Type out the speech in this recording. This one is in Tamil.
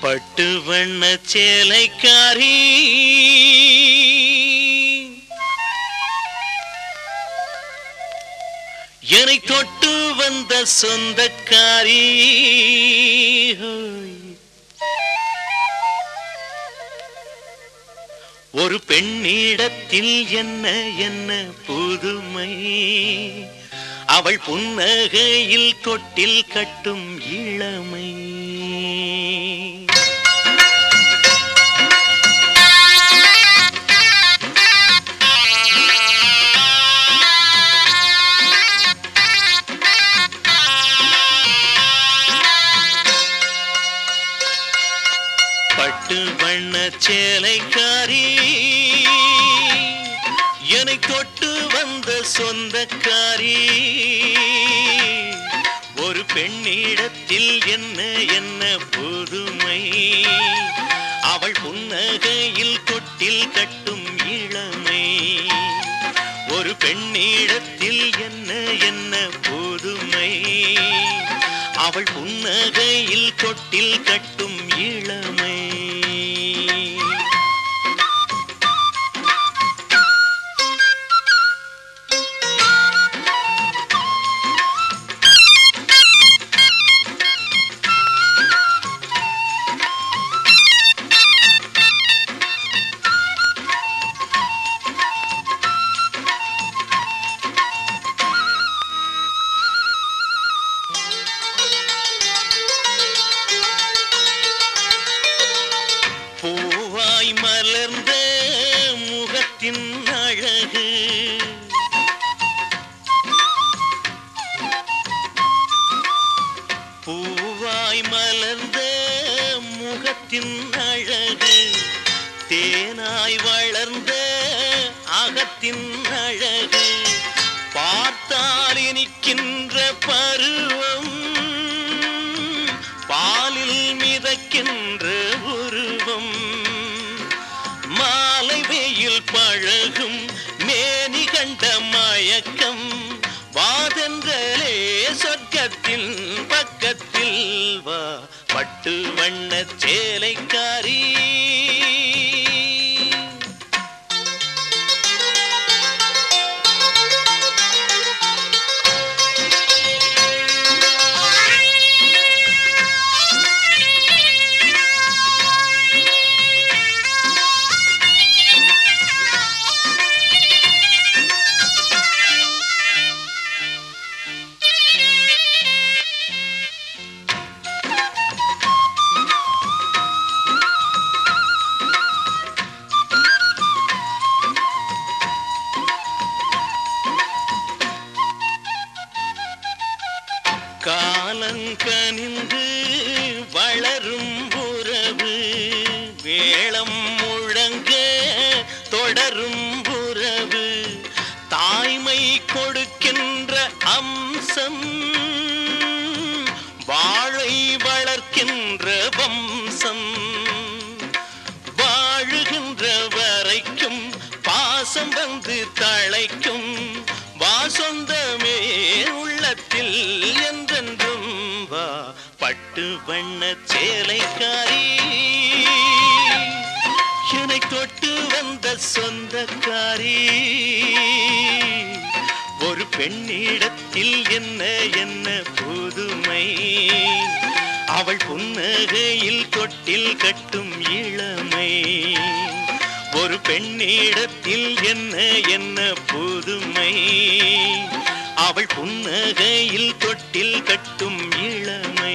பட்டு வண்ண சேலைக்காரி. என்னை தொட்டு வந்த சொந்தக்காரி. ஒரு பெண்ணிடத்தில் என்ன என்ன புதுமை. அவள் புன்னகையில் தொட்டில் கட்டும் இளமை. பட்டு வண்ண சேலைக்காரி. என்னை தொட்டு வந்த சொந்தக்காரி. ஒரு பெண்ணிடத்தில் என்ன என்ன புதுமை. அவள் புன்னகையில் தொட்டில் கட்டும் இளமை. ஒரு பெண்ணிடத்தில் என்ன என்ன புதுமை. அவள் புன்னகையில் தொட்டில் கட்டும் இளமை. அழகு பூவாய் மலர்ந்த முகத்தின் அழகு தேனாய் வளர்ந்த அகத்தின் அழகு. பார்த்தால் இனிக்கின்ற பருவம் பாலில் மிதக்கின்ற உருவம். மாலை வெயில் பழகும் மயக்கம் வாதென்றலே சொர்க்கத்தின் பக்கத்தில் வா. பட்டு வண்ண சேலைக்காரி காலங்கனிந்து வளரும் உறவு வேளம் முழங்க தொடரும் உறவு தாய்மை கொடுக்கின்ற அம்சம் வாழை வளர்க்கின்ற வம்சம். வாழுகின்ற வரைக்கும் பாசம் வந்து தழைக்கும் வாசொந்தமே உள்ளத்தில் என்றென்றும் வா. பட்டு வண்ண சேலைக்காரி. என்னை தொட்டு வந்த சொந்தக்காரி. ஒரு பெண்ணிடத்தில் என்ன என்ன புதுமை. அவள் புன்னகையில் தொட்டில் கட்டும் இளமை. பெண்ணிடத்தில் என்ன என்ன புதுமை? அவள் புன்னகையில் தொட்டில் கட்டும் இளமை.